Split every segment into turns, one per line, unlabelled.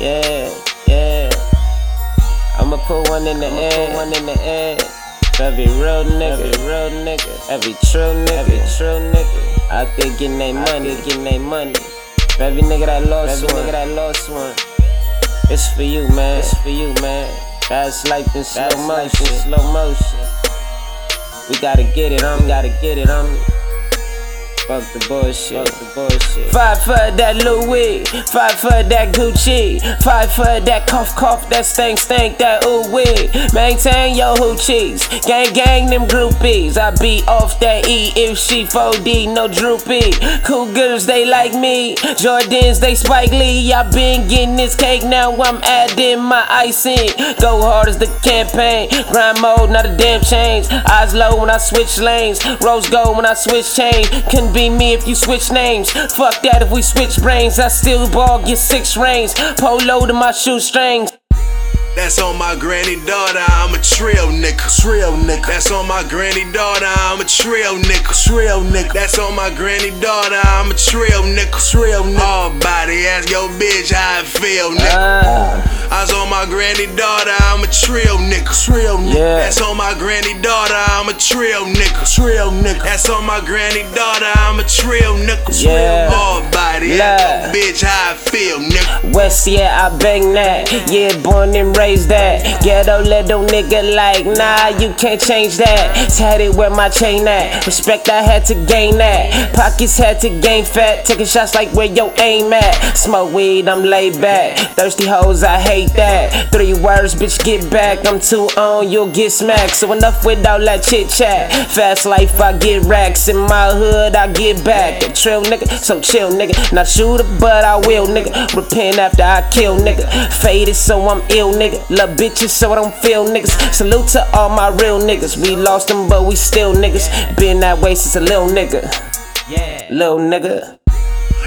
Yeah, yeah. I'ma put one in the air, one in the air. Every real nigga, every real nigga, every true nigga, every true nigga. Out there getting their money, getting their money. Every nigga that lost every one, nigga that lost one. It's for you, man. It's for you, man. That's life in slow That's motion, slow motion. We gotta get it, I'm gotta get it, I'm. Fuck the bullshit. Fuck the bullshit. For that Louis. Five for that Gucci. Five for that cough cough. That stink stink. That ooh wee. Maintain your hoochies. Gang gang them groupies. I be off that E if she 4D. No droopy. Cool girls they like me. Jordans they Spike Lee. I been getting this cake now. I'm adding my icing. Go hard as the campaign. Grind mode, not a damn change. Eyes low when I switch lanes. Rose gold when I switch chain. Can be me if you switch names. Fuck that if we switch brains. I still ball, get six rings. Polo to my shoestrings.
That's on my granny daughter, I'm a trill nigga. Trill nigga. That's on my granny daughter, I'm a trill nigga. Trill nigga. That's on my granny daughter, I'm a trill nigga. Trill nigga. All body, ask your bitch how I feel, nigga. Uh. I was on my granny daughter, I'm a trill nigga. Trill nigga. Yeah. That's on my granny daughter, I'm a trill nigga. Trill nigga. That's on my granny daughter, I'm a trill nigga. Yeah. All body, yeah. Bitch, how I feel, nigga.
West, yeah, I bang that. Yeah, born and raised that. Ghetto little nigga, like, nah, you can't change that. Tatted where my chain at. Respect, I had to gain that. Pockets had to gain fat. Taking shots like where your aim at. Smoke weed, I'm laid back. Thirsty hoes, I hate that. Three words, bitch, get back. I'm too on, you'll get smacked. So enough with all that chit chat. Fast life, I get racks. In my hood, I get back. A trill nigga, so chill nigga. Now shoot shooter, but I will nigga. Repent after I kill nigga. Faded, so I'm ill nigga. Love bitches, so I don't feel niggas. Salute to all my real niggas. We lost them, but we still niggas. Been that way since a little nigga. Yeah. Little nigga.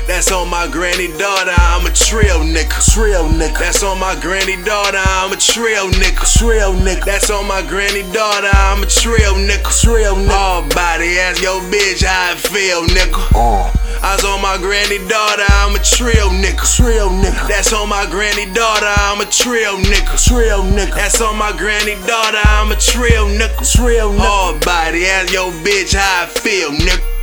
That's on my granny daughter, I'm a trill nigga. Trill nigga. That's on my granny daughter, I'm a trill nigga. Trill nigga. That's on my granny daughter, I'm a trill nigga. Trill nigga. All body, ask your bitch how I feel, nigga. Uh. I was on my granny daughter, I'm a trill nigga. Trill nigga. That's on my granny daughter, I'm a trill nigga. Trill nigga. That's on my granny daughter, I'm a trill nigga. Trill nigga. Body, ask your bitch how I feel, nigga.